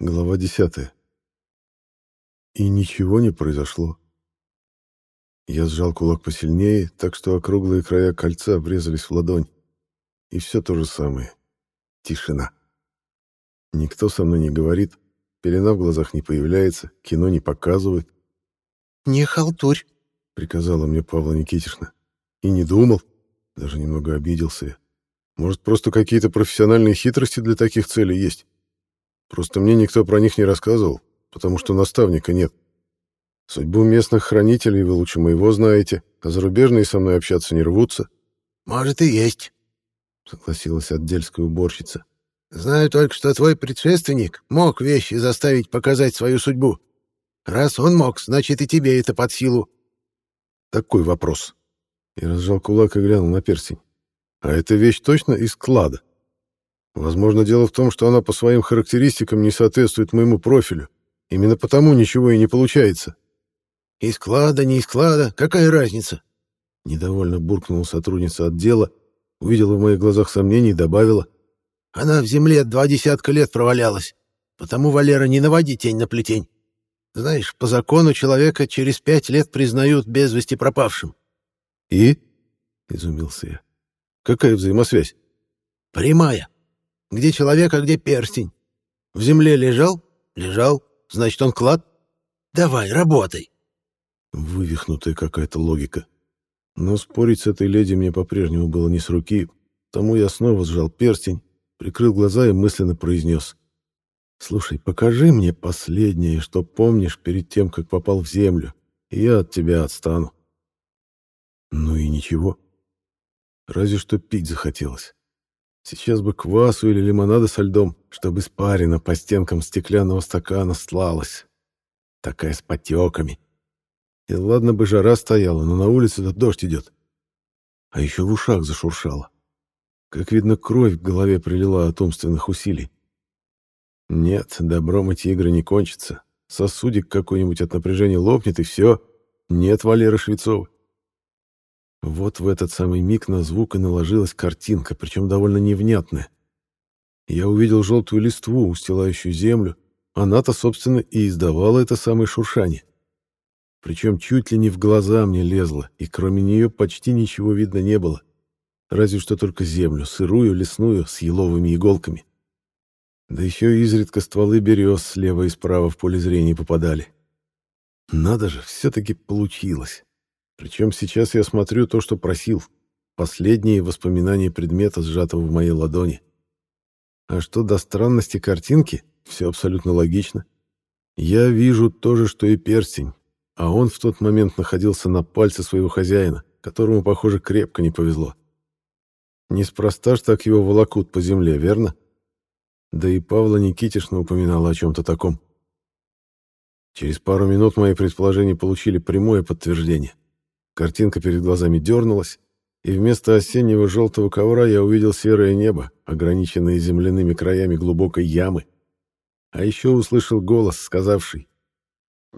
Глава 10. И ничего не произошло. Я сжал кулак посильнее, так что округлые края кольца врезались в ладонь. И все то же самое. Тишина. Никто со мной не говорит, пелена в глазах не появляется, кино не показывает. «Не халтурь», — приказала мне Павла Никитишна. И не думал, даже немного обиделся я. Может, просто какие-то профессиональные хитрости для таких целей есть? Просто мне никто про них не рассказывал, потому что наставника нет. Судьбу местных хранителей вы лучше моего знаете, а зарубежные со мной общаться не рвутся. «Может, и есть», — согласилась отдельская уборщица. «Знаю только, что твой предшественник мог вещи заставить показать свою судьбу. Раз он мог, значит, и тебе это под силу». Такой вопрос. Я разжал кулак и глянул на перстень. А эта вещь точно из клада? Возможно, дело в том, что она по своим характеристикам не соответствует моему профилю. Именно потому ничего и не получается. «Из склада, не из склада, какая разница?» Недовольно буркнула сотрудница отдела, увидела в моих глазах сомнений и добавила. «Она в земле два десятка лет провалялась, потому, Валера, не наводи тень на плетень. Знаешь, по закону человека через пять лет признают без вести пропавшим». «И?» — изумился я. «Какая взаимосвязь?» «Прямая. Где человек, а где перстень? В земле лежал? Лежал. Значит, он клад? Давай, работай. Вывихнутая какая-то логика. Но спорить с этой леди мне по-прежнему было не с руки, тому я снова сжал перстень, прикрыл глаза и мысленно произнес. «Слушай, покажи мне последнее, что помнишь перед тем, как попал в землю, и я от тебя отстану». Ну и ничего. Разве что пить захотелось. Сейчас бы квасу или лимонада со льдом, чтобы испарина по стенкам стеклянного стакана слалась. Такая с потеками. И ладно бы жара стояла, но на улице-то дождь идет. А еще в ушах зашуршало. Как видно, кровь в голове прилила от умственных усилий. Нет, добром эти игры не кончатся. Сосудик какой-нибудь от напряжения лопнет, и все. Нет Валеры Швецова. Вот в этот самый миг на звук и наложилась картинка, причем довольно невнятная. Я увидел желтую листву, устилающую землю. Она-то, собственно, и издавала это самое шуршание. Причем чуть ли не в глаза мне лезла, и кроме нее почти ничего видно не было. Разве что только землю, сырую, лесную, с еловыми иголками. Да еще изредка стволы берез слева и справа в поле зрения попадали. Надо же, все-таки получилось. Причем сейчас я смотрю то, что просил. Последние воспоминания предмета, сжатого в моей ладони. А что до странности картинки, все абсолютно логично. Я вижу то же, что и перстень, а он в тот момент находился на пальце своего хозяина, которому, похоже, крепко не повезло. Неспроста ж так его волокут по земле, верно? Да и Павла Никитишна упоминала о чем-то таком. Через пару минут мои предположения получили прямое подтверждение. Картинка перед глазами дернулась, и вместо осеннего желтого ковра я увидел серое небо, ограниченное земляными краями глубокой ямы. А еще услышал голос, сказавший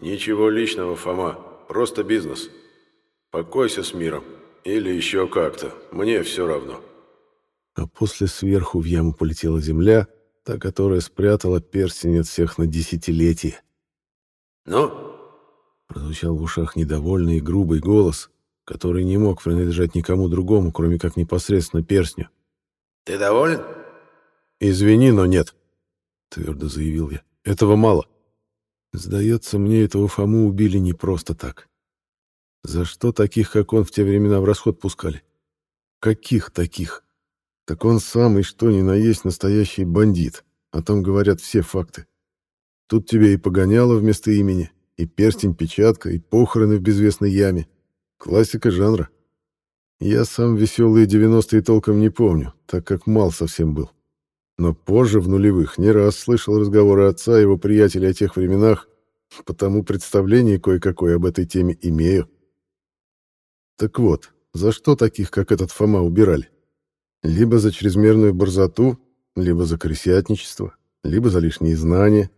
«Ничего личного, Фома, просто бизнес. Покойся с миром. Или еще как-то. Мне все равно». А после сверху в яму полетела земля, та, которая спрятала перстень от всех на десятилетия. «Ну, Прозвучал в ушах недовольный и грубый голос, который не мог принадлежать никому другому, кроме как непосредственно перстню. «Ты доволен?» «Извини, но нет», — твердо заявил я. «Этого мало. Сдается мне, этого Фому убили не просто так. За что таких, как он, в те времена в расход пускали? Каких таких? Так он самый, что ни на есть, настоящий бандит. О том говорят все факты. Тут тебе и погоняло вместо имени, и перстень-печатка, и похороны в безвестной яме. Классика жанра. Я сам веселые девяностые толком не помню, так как мал совсем был. Но позже, в нулевых, не раз слышал разговоры отца и его приятелей о тех временах, потому представление кое-какое об этой теме имею. Так вот, за что таких, как этот Фома, убирали? Либо за чрезмерную борзоту, либо за крысятничество, либо за лишние знания,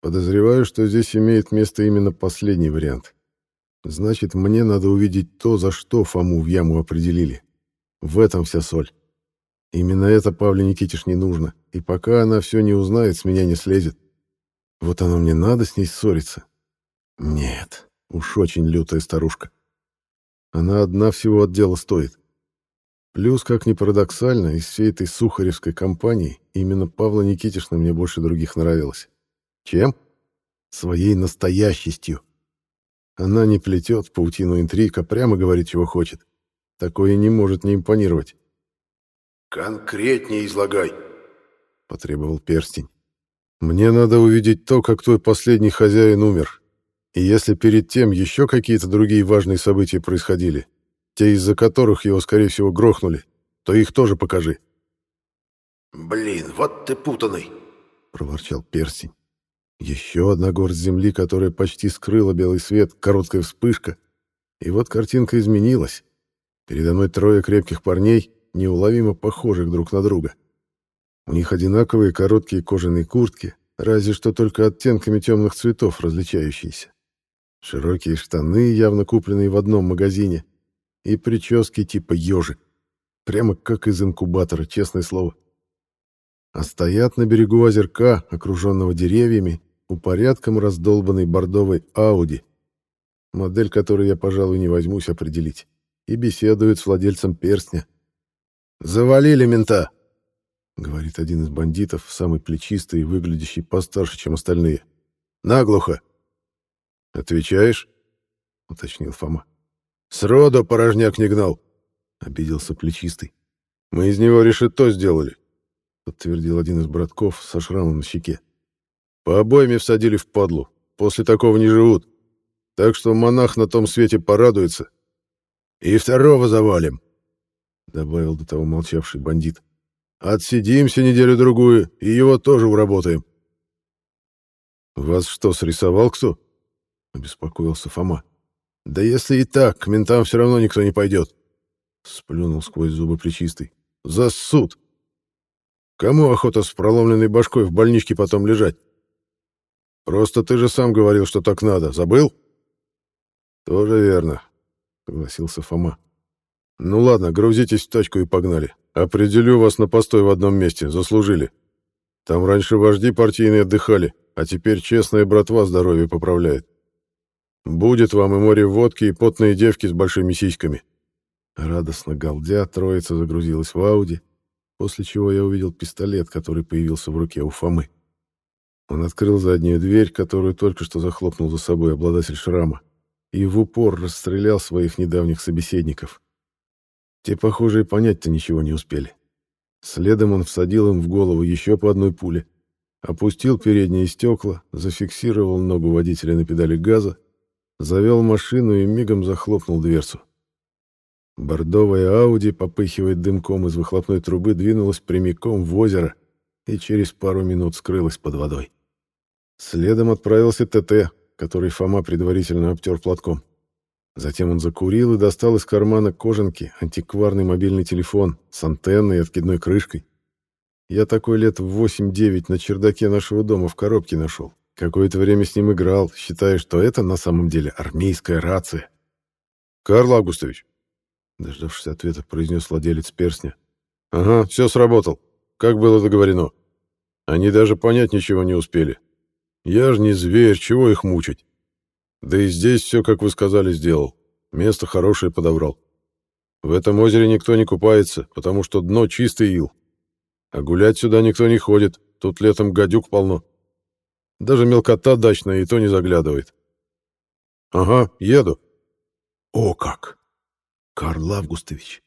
Подозреваю, что здесь имеет место именно последний вариант. Значит, мне надо увидеть то, за что Фому в яму определили. В этом вся соль. Именно это Павле Никитиш не нужно, и пока она все не узнает, с меня не слезет. Вот оно мне надо с ней ссориться. Нет, уж очень лютая старушка. Она одна всего от дела стоит. Плюс, как ни парадоксально, из всей этой сухаревской компании именно Павла Никитишна мне больше других нравилась. Чем? Своей настоящестью. Она не плетет паутину интриг, а прямо говорит, чего хочет. Такое не может не импонировать. «Конкретнее излагай», — потребовал перстень. «Мне надо увидеть то, как твой последний хозяин умер. И если перед тем еще какие-то другие важные события происходили, те, из-за которых его, скорее всего, грохнули, то их тоже покажи». «Блин, вот ты путанный», — проворчал перстень. Еще одна горсть земли, которая почти скрыла белый свет, короткая вспышка. И вот картинка изменилась. Передо мной трое крепких парней, неуловимо похожих друг на друга. У них одинаковые короткие кожаные куртки, разве что только оттенками темных цветов различающиеся. Широкие штаны, явно купленные в одном магазине, и прически типа ежик. Прямо как из инкубатора, честное слово. А стоят на берегу озерка, окруженного деревьями, у порядком раздолбанной бордовой Ауди, модель которой я, пожалуй, не возьмусь определить, и беседует с владельцем перстня. «Завалили мента!» — говорит один из бандитов, самый плечистый и выглядящий постарше, чем остальные. «Наглухо!» «Отвечаешь?» — уточнил Фома. «Сроду порожняк не гнал!» — обиделся плечистый. «Мы из него решето сделали!» — подтвердил один из братков со шрамом на щеке. По обоими всадили в падлу. После такого не живут. Так что монах на том свете порадуется. И второго завалим, — добавил до того молчавший бандит. Отсидимся неделю-другую, и его тоже уработаем. «Вас что, срисовал кто?» — обеспокоился Фома. «Да если и так, к ментам все равно никто не пойдет», — сплюнул сквозь зубы причистый. «За суд! Кому охота с проломленной башкой в больничке потом лежать?» Просто ты же сам говорил, что так надо. Забыл? Тоже верно, согласился Фома. Ну ладно, грузитесь в тачку и погнали. Определю вас на постой в одном месте. Заслужили. Там раньше вожди партийные отдыхали, а теперь честная братва здоровье поправляет. Будет вам и море водки, и потные девки с большими сиськами. Радостно галдя, троица загрузилась в Ауди, после чего я увидел пистолет, который появился в руке у Фомы. Он открыл заднюю дверь, которую только что захлопнул за собой обладатель шрама, и в упор расстрелял своих недавних собеседников. Те, похоже, и понять-то ничего не успели. Следом он всадил им в голову еще по одной пуле, опустил передние стекла, зафиксировал ногу водителя на педали газа, завел машину и мигом захлопнул дверцу. Бордовая Ауди, попыхивая дымком из выхлопной трубы, двинулась прямиком в озеро и через пару минут скрылась под водой. Следом отправился ТТ, который Фома предварительно обтер платком. Затем он закурил и достал из кармана кожанки антикварный мобильный телефон с антенной и откидной крышкой. Я такой лет в 8-9 на чердаке нашего дома в коробке нашел. Какое-то время с ним играл, считая, что это на самом деле армейская рация. «Карл Августович», — дождавшись ответа, произнес владелец перстня. «Ага, все сработал. Как было договорено. Они даже понять ничего не успели. Я ж не зверь, чего их мучить? Да и здесь все, как вы сказали, сделал. Место хорошее подобрал. В этом озере никто не купается, потому что дно чистый ил. А гулять сюда никто не ходит, тут летом гадюк полно. Даже мелкота дачная и то не заглядывает. Ага, еду. О как! Карл Августович.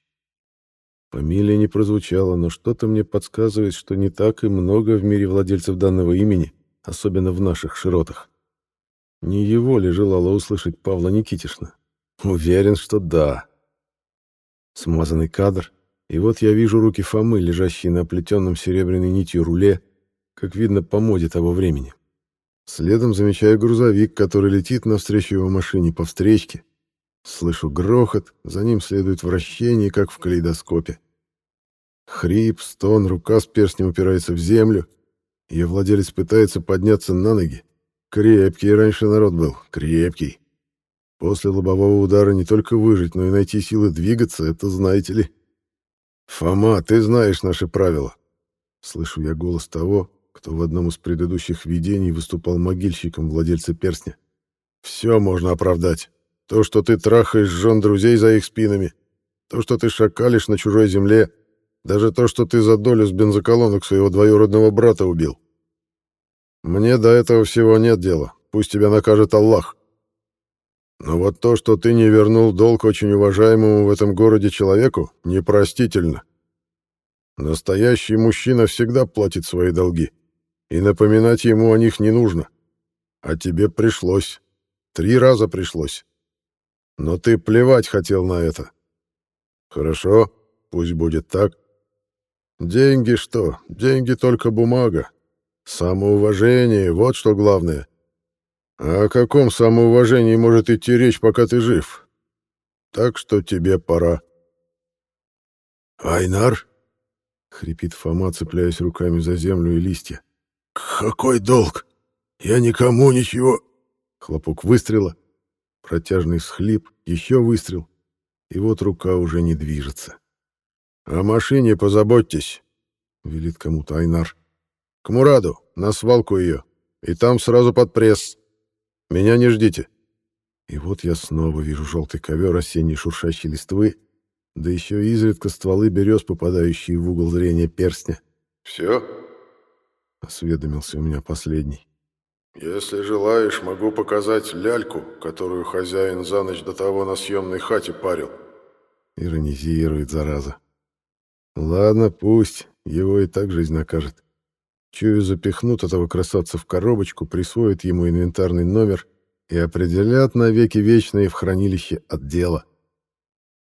Фамилия не прозвучала, но что-то мне подсказывает, что не так и много в мире владельцев данного имени особенно в наших широтах. Не его ли желала услышать Павла Никитишна? Уверен, что да. Смазанный кадр, и вот я вижу руки Фомы, лежащие на оплетенном серебряной нитью руле, как видно по моде того времени. Следом замечаю грузовик, который летит навстречу его машине по встречке. Слышу грохот, за ним следует вращение, как в калейдоскопе. Хрип, стон, рука с перстнем упирается в землю — ее владелец пытается подняться на ноги. Крепкий раньше народ был, крепкий. После лобового удара не только выжить, но и найти силы двигаться, это знаете ли. «Фома, ты знаешь наши правила». Слышу я голос того, кто в одном из предыдущих видений выступал могильщиком владельца перстня. «Все можно оправдать. То, что ты трахаешь жен друзей за их спинами, то, что ты шакалишь на чужой земле, даже то, что ты за долю с бензоколонок своего двоюродного брата убил. Мне до этого всего нет дела. Пусть тебя накажет Аллах. Но вот то, что ты не вернул долг очень уважаемому в этом городе человеку, непростительно. Настоящий мужчина всегда платит свои долги, и напоминать ему о них не нужно. А тебе пришлось. Три раза пришлось. Но ты плевать хотел на это. Хорошо, пусть будет так. Деньги что? Деньги только бумага. Самоуважение — вот что главное. А о каком самоуважении может идти речь, пока ты жив? Так что тебе пора. «Айнар?» — хрипит Фома, цепляясь руками за землю и листья. «Какой долг? Я никому ничего...» Хлопок выстрела, протяжный всхлип, еще выстрел, и вот рука уже не движется. «О машине позаботьтесь», — велит кому-то Айнар. «К Мураду, на свалку ее, и там сразу под пресс. Меня не ждите». И вот я снова вижу желтый ковер осенней шуршащей листвы, да еще изредка стволы берез, попадающие в угол зрения перстня. «Все?» — осведомился у меня последний. «Если желаешь, могу показать ляльку, которую хозяин за ночь до того на съемной хате парил». Иронизирует, зараза. Ладно, пусть, его и так жизнь накажет. Чую, запихнут этого красавца в коробочку, присвоят ему инвентарный номер и определят навеки вечные в хранилище отдела.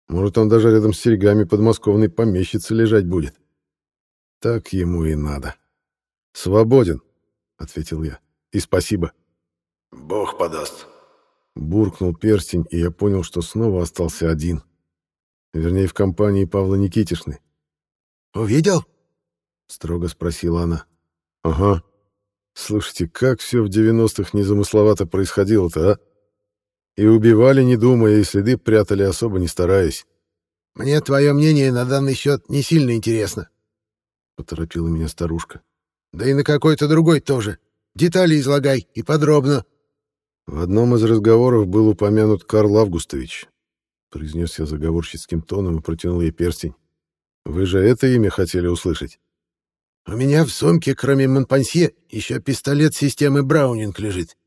Может, он даже рядом с серьгами подмосковной помещицы лежать будет. Так ему и надо. «Свободен», — ответил я. «И спасибо». «Бог подаст». Буркнул перстень, и я понял, что снова остался один. Вернее, в компании Павла Никитишны. «Увидел?» — строго спросила она. «Ага. Слушайте, как все в девяностых незамысловато происходило-то, а? И убивали, не думая, и следы прятали, особо не стараясь». «Мне твое мнение на данный счет не сильно интересно», — поторопила меня старушка. «Да и на какой-то другой тоже. Детали излагай и подробно». В одном из разговоров был упомянут Карл Августович. Произнес я заговорщицким тоном и протянул ей перстень. Вы же это имя хотели услышать? У меня в сумке, кроме Монпансье, еще пистолет системы Браунинг лежит.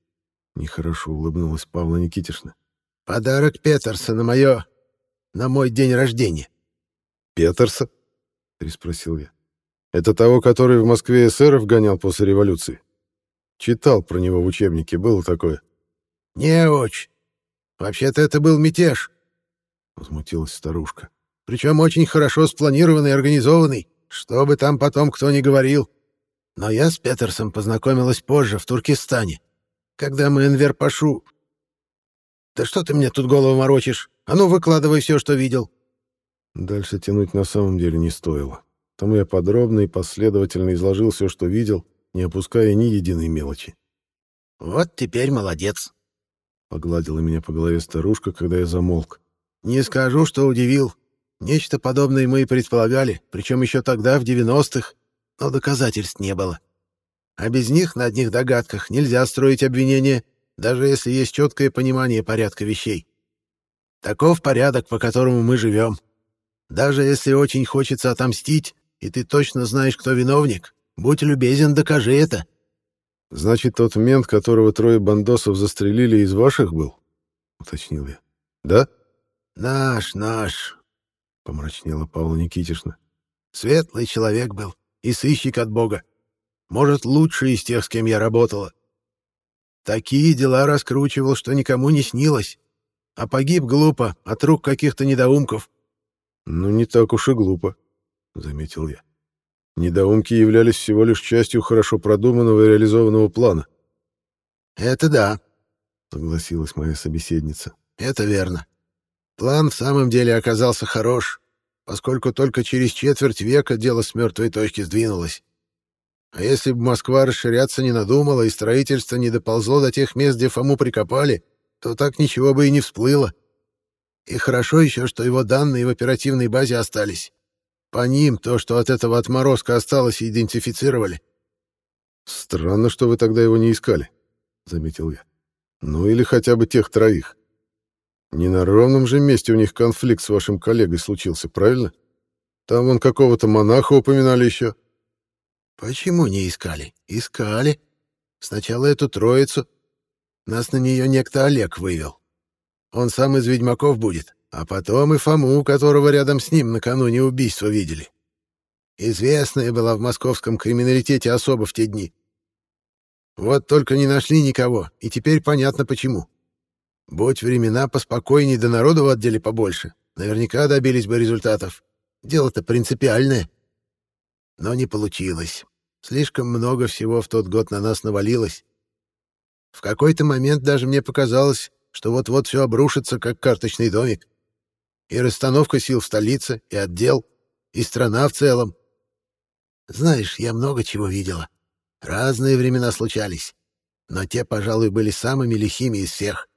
Нехорошо улыбнулась Павла Никитишна. Подарок Петерса на мое... на мой день рождения. Петерса? Переспросил я. Это того, который в Москве эсеров гонял после революции? Читал про него в учебнике, было такое. Не очень. Вообще-то это был мятеж. Возмутилась старушка причем очень хорошо спланированный и организованный, что бы там потом кто ни говорил. Но я с Петерсом познакомилась позже, в Туркестане, когда мы Энвер Пашу... Да что ты мне тут голову морочишь? А ну, выкладывай все, что видел. Дальше тянуть на самом деле не стоило. Тому я подробно и последовательно изложил все, что видел, не опуская ни единой мелочи. «Вот теперь молодец», — погладила меня по голове старушка, когда я замолк. «Не скажу, что удивил. Нечто подобное мы и предполагали, причем еще тогда, в 90-х, но доказательств не было. А без них, на одних догадках, нельзя строить обвинения, даже если есть четкое понимание порядка вещей. Таков порядок, по которому мы живем. Даже если очень хочется отомстить, и ты точно знаешь, кто виновник, будь любезен, докажи это. — Значит, тот мент, которого трое бандосов застрелили, из ваших был? — уточнил я. — Да? — Наш, наш помрачнела Павла Никитишна. Светлый человек был и сыщик от Бога. Может, лучший из тех, с кем я работала. Такие дела раскручивал, что никому не снилось. А погиб глупо, от рук каких-то недоумков. «Ну, не так уж и глупо», — заметил я. Недоумки являлись всего лишь частью хорошо продуманного и реализованного плана. «Это да», — согласилась моя собеседница. «Это верно. План в самом деле оказался хорош, поскольку только через четверть века дело с мертвой точки сдвинулось. А если бы Москва расширяться не надумала и строительство не доползло до тех мест, где Фому прикопали, то так ничего бы и не всплыло. И хорошо еще, что его данные в оперативной базе остались. По ним то, что от этого отморозка осталось, идентифицировали. Странно, что вы тогда его не искали, заметил я. Ну или хотя бы тех троих. Не на ровном же месте у них конфликт с вашим коллегой случился, правильно? Там вон какого-то монаха упоминали еще. Почему не искали? Искали. Сначала эту троицу. Нас на нее некто Олег вывел. Он сам из ведьмаков будет, а потом и Фому, которого рядом с ним накануне убийства видели. Известная была в московском криминалитете особо в те дни. Вот только не нашли никого, и теперь понятно почему. Будь времена поспокойней, да народу в отделе побольше, наверняка добились бы результатов. Дело-то принципиальное. Но не получилось. Слишком много всего в тот год на нас навалилось. В какой-то момент даже мне показалось, что вот-вот все обрушится, как карточный домик. И расстановка сил в столице, и отдел, и страна в целом. Знаешь, я много чего видела. Разные времена случались, но те, пожалуй, были самыми лихими из всех.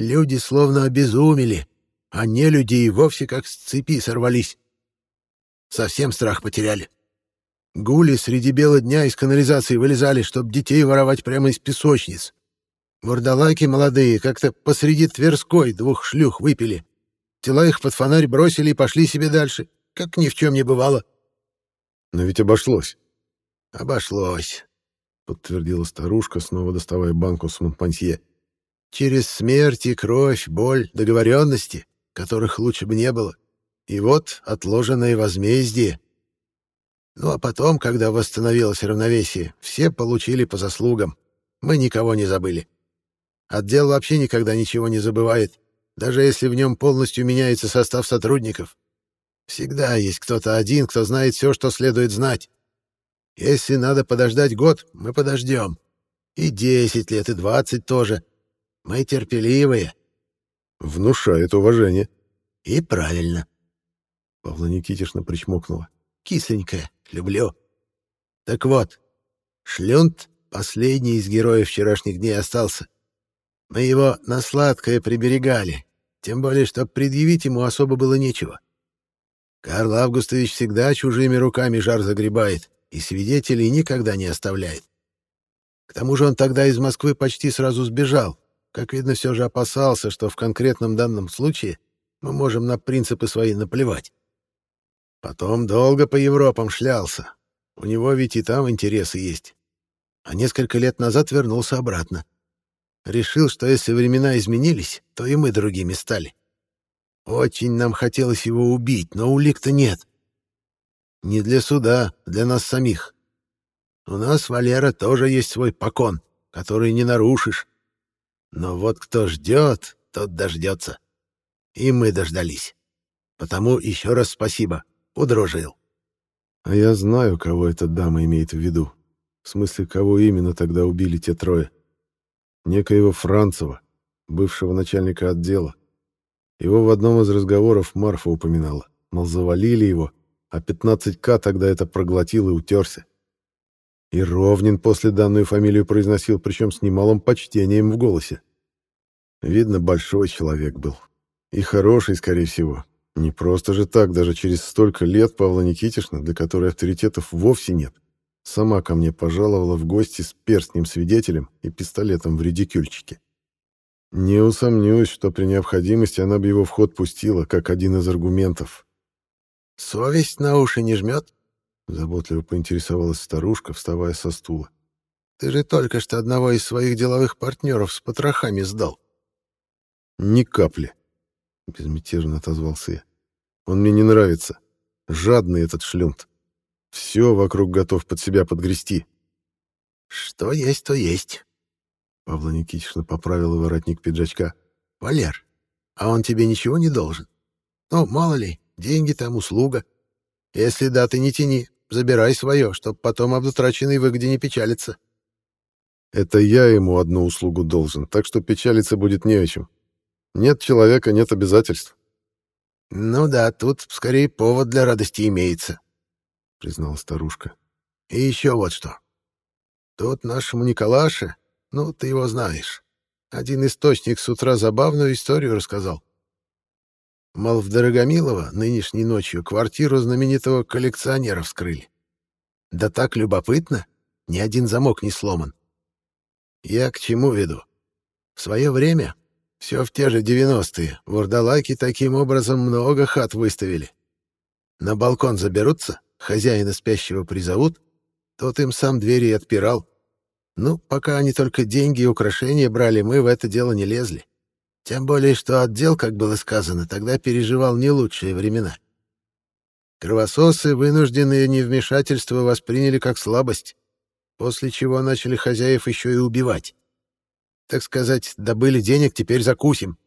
Люди словно обезумели, а не люди и вовсе как с цепи сорвались. Совсем страх потеряли. Гули среди бела дня из канализации вылезали, чтоб детей воровать прямо из песочниц. Вурдалаки молодые как-то посреди Тверской двух шлюх выпили. Тела их под фонарь бросили и пошли себе дальше, как ни в чем не бывало. Но ведь обошлось. Обошлось, подтвердила старушка, снова доставая банку с Монпансье. Через смерть и кровь, боль, договоренности, которых лучше бы не было. И вот отложенное возмездие. Ну а потом, когда восстановилось равновесие, все получили по заслугам. Мы никого не забыли. Отдел вообще никогда ничего не забывает, даже если в нем полностью меняется состав сотрудников. Всегда есть кто-то один, кто знает все, что следует знать. Если надо подождать год, мы подождем. И десять лет, и двадцать тоже. Мы терпеливые. Внушает уважение. И правильно. Павла Никитишна причмокнула. Кисленькая, люблю. Так вот, Шлюнт, последний из героев вчерашних дней, остался. Мы его на сладкое приберегали, тем более, что предъявить ему особо было нечего. Карл Августович всегда чужими руками жар загребает и свидетелей никогда не оставляет. К тому же он тогда из Москвы почти сразу сбежал. Как видно, все же опасался, что в конкретном данном случае мы можем на принципы свои наплевать. Потом долго по Европам шлялся. У него ведь и там интересы есть. А несколько лет назад вернулся обратно. Решил, что если времена изменились, то и мы другими стали. Очень нам хотелось его убить, но улик-то нет. Не для суда, для нас самих. У нас, Валера, тоже есть свой покон, который не нарушишь. Но вот кто ждет, тот дождется. И мы дождались. Потому еще раз спасибо. Удружил. А я знаю, кого эта дама имеет в виду. В смысле, кого именно тогда убили те трое. Некоего Францева, бывшего начальника отдела. Его в одном из разговоров Марфа упоминала. Мол, завалили его, а 15К тогда это проглотил и утерся. И Ровнин после данную фамилию произносил, причем с немалым почтением в голосе. Видно, большой человек был. И хороший, скорее всего. Не просто же так, даже через столько лет Павла Никитишна, для которой авторитетов вовсе нет, сама ко мне пожаловала в гости с перстнем-свидетелем и пистолетом в редикюльчике. Не усомнюсь, что при необходимости она бы его в ход пустила, как один из аргументов. «Совесть на уши не жмет?» — заботливо поинтересовалась старушка, вставая со стула. «Ты же только что одного из своих деловых партнеров с потрохами сдал». «Ни капли», — безмятежно отозвался я. «Он мне не нравится. Жадный этот шлюнт. Все вокруг готов под себя подгрести». «Что есть, то есть», Павла Никитична поправила воротник пиджачка. «Валер, а он тебе ничего не должен? Ну, мало ли, деньги там, услуга. Если да, ты не тяни, забирай свое, чтоб потом об утраченной выгоде не печалиться». «Это я ему одну услугу должен, так что печалиться будет не о чем. Нет человека, нет обязательств». «Ну да, тут скорее повод для радости имеется», — признала старушка. «И еще вот что. Тут нашему Николаше ну, ты его знаешь. Один источник с утра забавную историю рассказал. Мол, в Дорогомилово нынешней ночью квартиру знаменитого коллекционера вскрыли. Да так любопытно. ни один замок не сломан. Я к чему веду? В свое время, все в те же девяностые, вурдалаки таким образом много хат выставили. На балкон заберутся, хозяина спящего призовут, тот им сам двери и отпирал. Ну, пока они только деньги и украшения брали, мы в это дело не лезли. Тем более, что отдел, как было сказано, тогда переживал не лучшие времена. Кровососы, вынужденные невмешательство, восприняли как слабость, после чего начали хозяев еще и убивать. Так сказать, добыли денег, теперь закусим.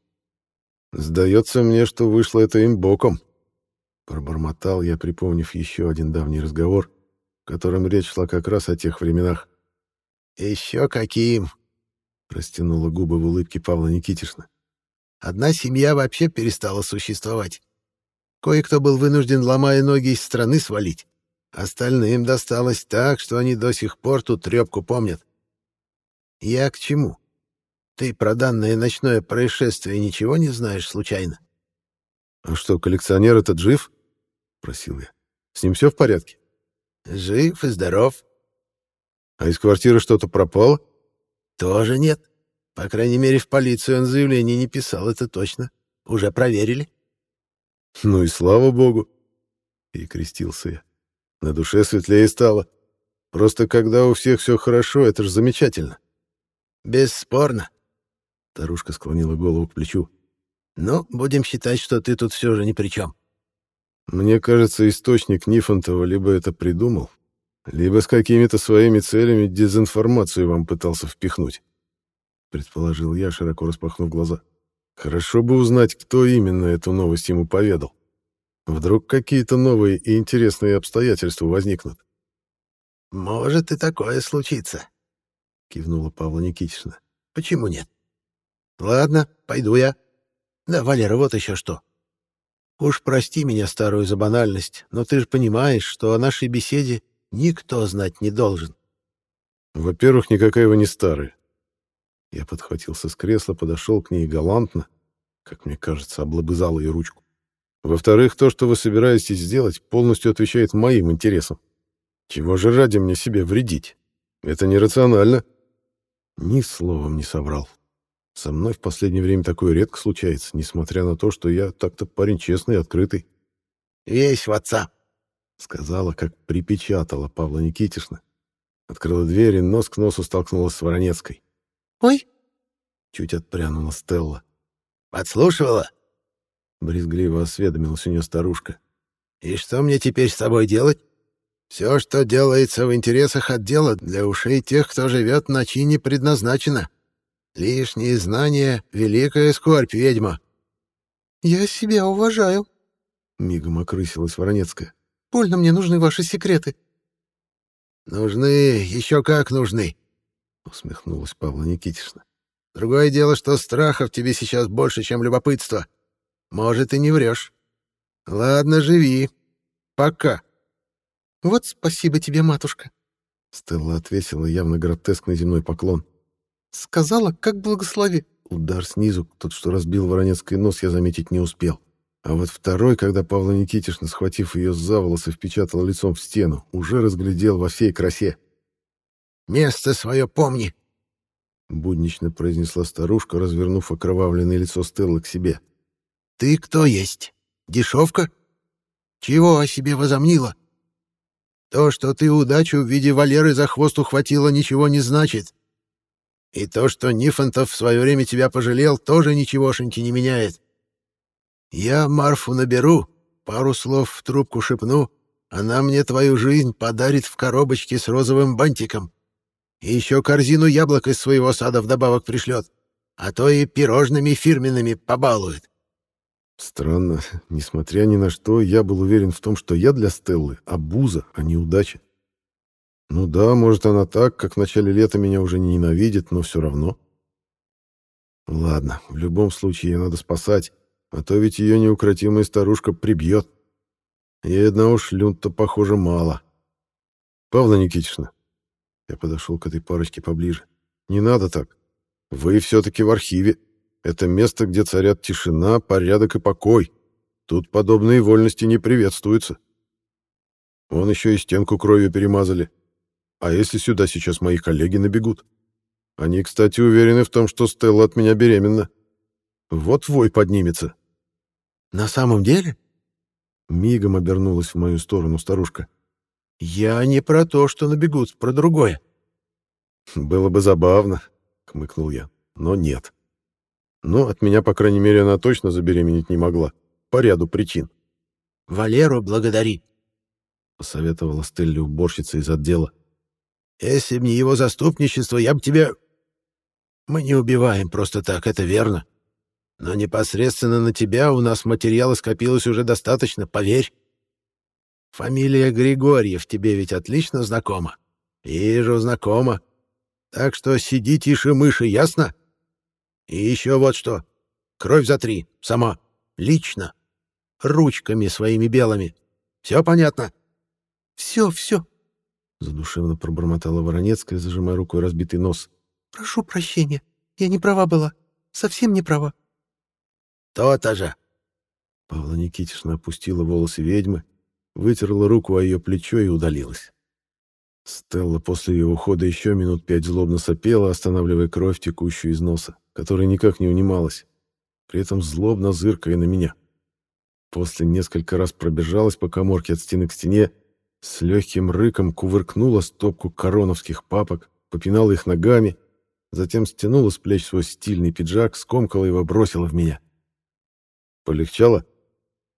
«Сдается мне, что вышло это им боком», — пробормотал я, припомнив еще один давний разговор, в котором речь шла как раз о тех временах. «Еще каким!» — растянула губы в улыбке Павла Никитишна. «Одна семья вообще перестала существовать. Кое-кто был вынужден, ломая ноги, из страны свалить. Остальным досталось так, что они до сих пор тут трепку помнят. Я к чему? Ты про данное ночное происшествие ничего не знаешь случайно? — А что, коллекционер этот жив? — просил я. — С ним все в порядке? — Жив и здоров. — А из квартиры что-то пропало? — Тоже нет. По крайней мере, в полицию он заявление не писал, это точно. Уже проверили. — «Ну и слава богу!» — перекрестился я. «На душе светлее стало. Просто когда у всех все хорошо, это же замечательно». «Бесспорно!» — старушка склонила голову к плечу. «Ну, будем считать, что ты тут все же ни при чем». «Мне кажется, источник Нифонтова либо это придумал, либо с какими-то своими целями дезинформацию вам пытался впихнуть», — предположил я, широко распахнув глаза. Хорошо бы узнать, кто именно эту новость ему поведал. Вдруг какие-то новые и интересные обстоятельства возникнут. «Может и такое случиться», — кивнула Павла Никитична. «Почему нет?» «Ладно, пойду я. Да, Валера, вот еще что. Уж прости меня, старую, за банальность, но ты же понимаешь, что о нашей беседе никто знать не должен». «Во-первых, никакая вы не старая. Я подхватился с кресла, подошел к ней галантно, как мне кажется, облобызал ее ручку. Во-вторых, то, что вы собираетесь сделать, полностью отвечает моим интересам. Чего же ради мне себе вредить? Это нерационально. Ни словом не соврал. Со мной в последнее время такое редко случается, несмотря на то, что я так-то парень честный и открытый. «Весь в отца», — сказала, как припечатала Павла Никитишна. Открыла дверь и нос к носу столкнулась с Воронецкой. «Ой!» — чуть отпрянула Стелла. «Подслушивала?» — брезгливо осведомилась у нее старушка. «И что мне теперь с тобой делать? Все, что делается в интересах отдела, для ушей тех, кто живет на чине, предназначено. Лишние знания — великая скорбь, ведьма». «Я себя уважаю», — мигом окрысилась Воронецкая. «Больно мне нужны ваши секреты». «Нужны, еще как нужны», — усмехнулась Павла Никитична. «Другое дело, что страхов тебе сейчас больше, чем любопытства. Может, и не врешь. Ладно, живи. Пока». «Вот спасибо тебе, матушка». Стелла отвесила явно гротескный земной поклон. «Сказала, как благослови». Удар снизу, тот, что разбил Воронецкий нос, я заметить не успел. А вот второй, когда Павла Никитишна, схватив ее за волосы, впечатала лицом в стену, уже разглядел во всей красе. Место свое помни!» Буднично произнесла старушка, развернув окровавленное лицо Стеллы к себе. «Ты кто есть? Дешевка? Чего о себе возомнила? То, что ты удачу в виде Валеры за хвост ухватила, ничего не значит. И то, что Нифонтов в свое время тебя пожалел, тоже ничегошеньки не меняет. Я Марфу наберу, пару слов в трубку шепну, она мне твою жизнь подарит в коробочке с розовым бантиком. И еще корзину яблок из своего сада вдобавок пришлет. А то и пирожными фирменными побалует. Странно. Несмотря ни на что, я был уверен в том, что я для Стеллы обуза, а не удача. Ну да, может, она так, как в начале лета меня уже не ненавидит, но все равно. Ладно, в любом случае ее надо спасать, а то ведь ее неукротимая старушка прибьет. Ей одного шлюнта, похоже, мало. Павла Никитична, я подошел к этой парочке поближе. «Не надо так. Вы все-таки в архиве. Это место, где царят тишина, порядок и покой. Тут подобные вольности не приветствуются. Вон еще и стенку кровью перемазали. А если сюда сейчас мои коллеги набегут? Они, кстати, уверены в том, что Стелла от меня беременна. Вот вой поднимется. На самом деле? Мигом обернулась в мою сторону старушка. Я не про то, что набегут, про другое. Было бы забавно, хмыкнул я, но нет. Но от меня, по крайней мере, она точно забеременеть не могла. По ряду причин. Валеру благодари, посоветовала Стелле уборщица из отдела. Если б не его заступничество, я бы тебя... Мы не убиваем просто так, это верно. Но непосредственно на тебя у нас материала скопилось уже достаточно, поверь. Фамилия Григорьев тебе ведь отлично знакома. Вижу, знакома. Так что сиди тише мыши, ясно? И еще вот что. Кровь за три, сама, лично, ручками своими белыми. Все понятно? Все, все. Задушевно пробормотала Воронецкая, зажимая рукой разбитый нос. Прошу прощения. Я не права была. Совсем не права. То-то же. Павла Никитична опустила волосы ведьмы, вытерла руку о ее плечо и удалилась. Стелла после ее ухода еще минут пять злобно сопела, останавливая кровь, текущую из носа, которая никак не унималась, при этом злобно зыркая на меня. После несколько раз пробежалась по коморке от стены к стене, с легким рыком кувыркнула стопку короновских папок, попинала их ногами, затем стянула с плеч свой стильный пиджак, скомкала его, бросила в меня. «Полегчало?» —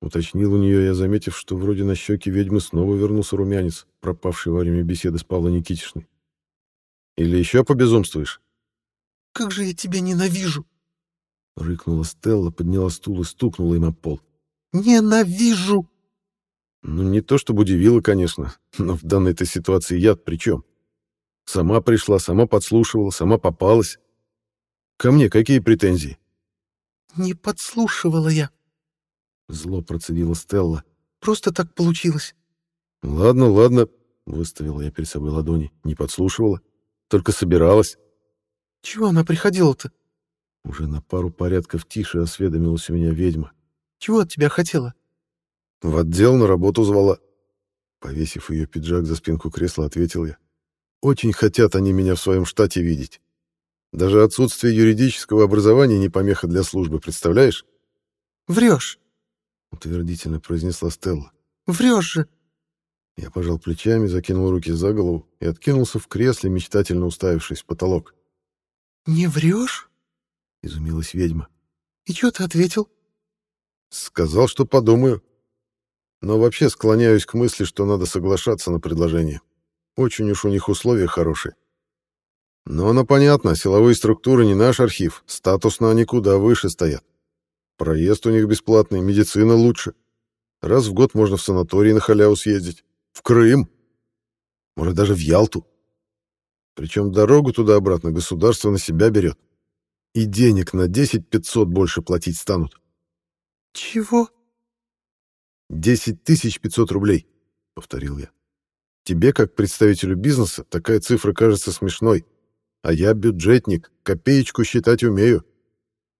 уточнил у нее я, заметив, что вроде на щеке ведьмы снова вернулся румянец, пропавший во время беседы с Павлой Никитишной. «Или еще побезумствуешь?» «Как же я тебя ненавижу!» — рыкнула Стелла, подняла стул и стукнула им об пол. «Ненавижу!» Ну, не то чтобы удивило, конечно, но в данной-то ситуации я при чем? Сама пришла, сама подслушивала, сама попалась. Ко мне какие претензии? «Не подслушивала я», — зло процедила Стелла. «Просто так получилось». «Ладно, ладно», — выставила я перед собой ладони. «Не подслушивала, только собиралась». «Чего она приходила-то?» Уже на пару порядков тише осведомилась у меня ведьма. «Чего от тебя хотела?» В отдел на работу звала. Повесив ее пиджак за спинку кресла, ответил я. Очень хотят они меня в своем штате видеть. Даже отсутствие юридического образования не помеха для службы, представляешь? «Врешь», — утвердительно произнесла Стелла. «Врешь же». Я пожал плечами, закинул руки за голову и откинулся в кресле, мечтательно уставившись в потолок. «Не врешь?» — изумилась ведьма. «И что ты ответил?» «Сказал, что подумаю», но вообще склоняюсь к мысли, что надо соглашаться на предложение. Очень уж у них условия хорошие. Но оно понятно, силовые структуры не наш архив, статусно они куда выше стоят. Проезд у них бесплатный, медицина лучше. Раз в год можно в санаторий на халяву съездить. В Крым. Может, даже в Ялту. Причем дорогу туда-обратно государство на себя берет. И денег на 10 500 больше платить станут. «Чего?» «Десять тысяч пятьсот рублей», — повторил я. «Тебе, как представителю бизнеса, такая цифра кажется смешной. А я бюджетник, копеечку считать умею».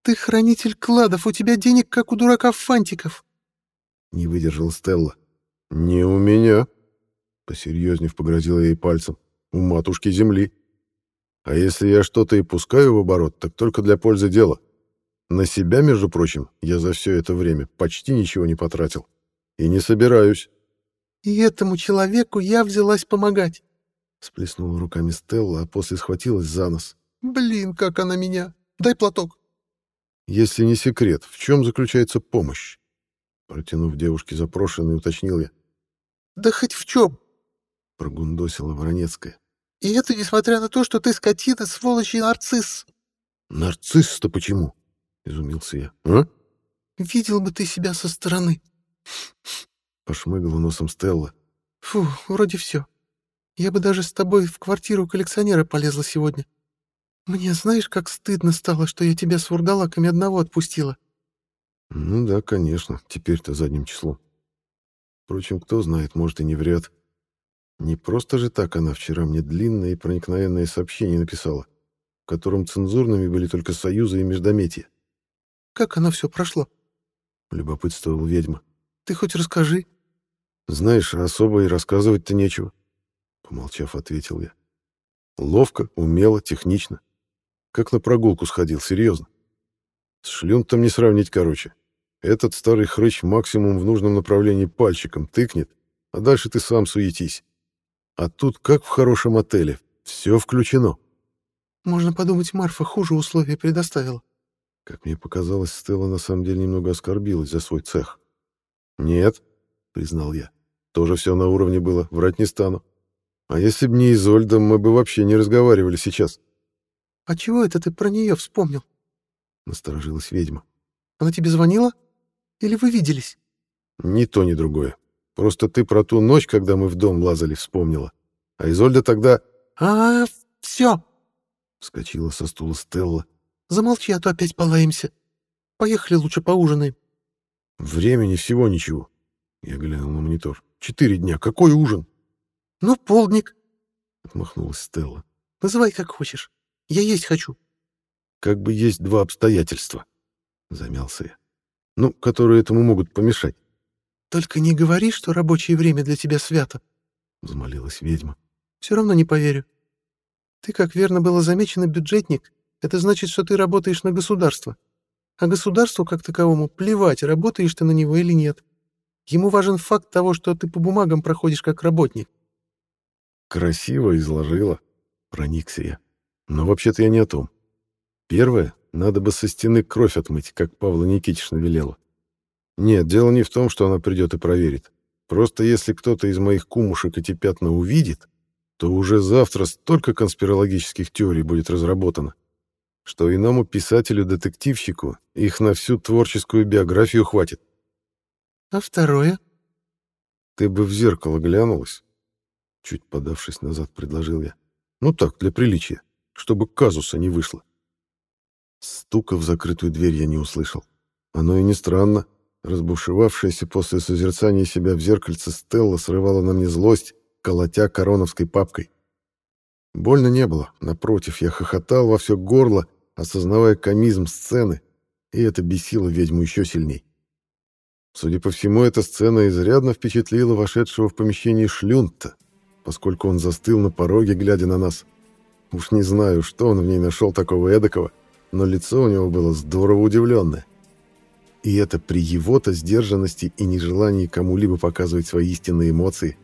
«Ты хранитель кладов, у тебя денег, как у дурака фантиков». Не выдержал Стелла. «Не у меня», — посерьезнее погрозила ей пальцем. «У матушки земли. А если я что-то и пускаю в оборот, так только для пользы дела. На себя, между прочим, я за все это время почти ничего не потратил». И не собираюсь. И этому человеку я взялась помогать. Сплеснула руками Стелла, а после схватилась за нос. Блин, как она меня. Дай платок. Если не секрет, в чем заключается помощь? Протянув девушке запрошенный, уточнил я. Да хоть в чем. Прогундосила Воронецкая. И это несмотря на то, что ты скотина, сволочь и нарцисс. Нарцисс-то почему? Изумился я. А? Видел бы ты себя со стороны. Пошмыгала носом Стелла. Фу, вроде все. Я бы даже с тобой в квартиру коллекционера полезла сегодня. Мне знаешь, как стыдно стало, что я тебя с вурдалаками одного отпустила? Ну да, конечно, теперь-то задним числом. Впрочем, кто знает, может и не врет. Не просто же так она вчера мне длинное и проникновенное сообщение написала, в котором цензурными были только союзы и междометия. Как оно все прошло? Любопытствовал ведьма. Ты хоть расскажи. Знаешь, особо и рассказывать-то нечего. Помолчав, ответил я. Ловко, умело, технично. Как на прогулку сходил, серьезно. С шлюнтом не сравнить, короче. Этот старый хрыч максимум в нужном направлении пальчиком тыкнет, а дальше ты сам суетись. А тут, как в хорошем отеле, все включено. Можно подумать, Марфа хуже условия предоставила. Как мне показалось, Стелла на самом деле немного оскорбилась за свой цех. «Нет», — признал я, — «тоже все на уровне было, врать не стану. А если б не Изольда, мы бы вообще не разговаривали сейчас». «А чего это ты про нее вспомнил?» — насторожилась ведьма. «Она тебе звонила? Или вы виделись?» «Ни то, ни другое. Просто ты про ту ночь, когда мы в дом лазали, вспомнила. А Изольда тогда...» «А, все!» — вскочила со стула Стелла. «Замолчи, а то опять полаемся. Поехали лучше поужинаем». «Времени всего ничего». Я глянул на монитор. «Четыре дня. Какой ужин?» «Ну, полдник», — отмахнулась Стелла. «Называй как хочешь. Я есть хочу». «Как бы есть два обстоятельства», — замялся я. «Ну, которые этому могут помешать». «Только не говори, что рабочее время для тебя свято», — взмолилась ведьма. «Все равно не поверю. Ты, как верно было замечено, бюджетник. Это значит, что ты работаешь на государство. А государству, как таковому, плевать, работаешь ты на него или нет. Ему важен факт того, что ты по бумагам проходишь как работник». «Красиво изложила», — проникся я. «Но вообще-то я не о том. Первое, надо бы со стены кровь отмыть, как Павла Никитична велела. Нет, дело не в том, что она придет и проверит. Просто если кто-то из моих кумушек эти пятна увидит, то уже завтра столько конспирологических теорий будет разработано, что иному писателю-детективщику их на всю творческую биографию хватит. А второе? Ты бы в зеркало глянулась, чуть подавшись назад, предложил я. Ну так, для приличия, чтобы казуса не вышло. Стука в закрытую дверь я не услышал. Оно и не странно. Разбушевавшаяся после созерцания себя в зеркальце Стелла срывала на мне злость, колотя короновской папкой. Больно не было. Напротив, я хохотал во все горло, осознавая комизм сцены, и это бесило ведьму еще сильней. Судя по всему, эта сцена изрядно впечатлила вошедшего в помещение шлюнта, поскольку он застыл на пороге, глядя на нас. Уж не знаю, что он в ней нашел такого эдакого, но лицо у него было здорово удивленное. И это при его-то сдержанности и нежелании кому-либо показывать свои истинные эмоции.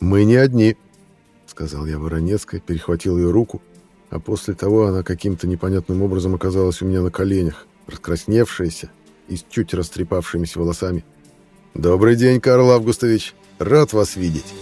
«Мы не одни», — сказал я Воронецкой, перехватил ее руку, а после того она каким-то непонятным образом оказалась у меня на коленях, раскрасневшаяся и с чуть растрепавшимися волосами. «Добрый день, Карл Августович! Рад вас видеть!»